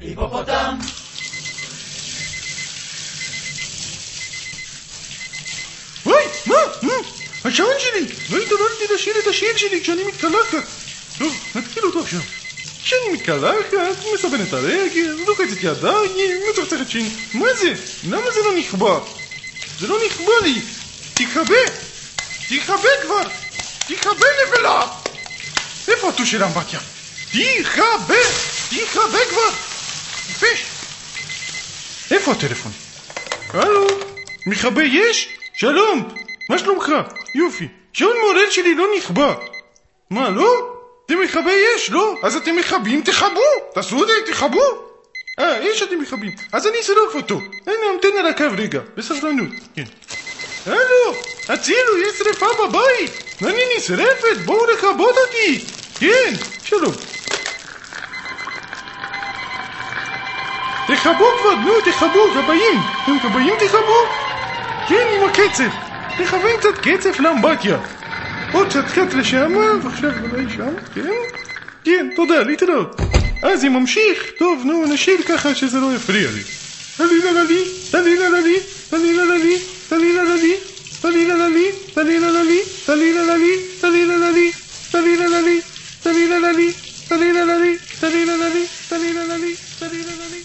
היפופוטם! אוי, מה? מה? השעון שלי! לא התעוררתי לשיר את השיר שלי כשאני מתקלחת. טוב, נתחיל אותו עכשיו. כשאני מתקלחת, מסבן את הרגל, לוחצת ידיים, מצחצחת שין. מה זה? למה זה לא נכבה? זה לא נכבה לי! תכבה! תכבה כבר! תכבה נבלה! איפה הטוש של אמבטיה? תכבה! תכבה כבר! יפה! איפה הטלפון? הלו? מכבה יש? שלום! מה שלומך? יופי. שעון מעורר שלי לא נכבה. מה, לא? אתם מכבה יש, לא? אז אתם מכבים, תכבו! תעשו את זה, תכבו! אה, יש אתם מכבים. אז אני אשרוף אותו. הנה, המתן על הקו רגע, בסבלנות. כן. הלו, הצילו, יש שרפה בבית! אני נשרפת, בואו לכבות אותי! כן, שלום. תכבו כבר, נו, תכבו, כבאים! אתם כבאים תכבו? כן, עם הקצף. תכוון קצת קצף לאמבטיה. עוד קצת קצת לשם, ועכשיו אולי שם, כן? כן, תודה, להתראות. אה, זה ממשיך? טוב, נו, נשאיר ככה שזה לא יפריע לי. טלילה ללי, טלילה ללי, טלילה ללי, טלילה ללי, טלילה ללי, טלילה ללי, טלילה ללי, טלילה ללי, טלילה ללי, טלילה ללי, טלילה ללי, טלילה ללי, טלילה ללי, טלילה ללי.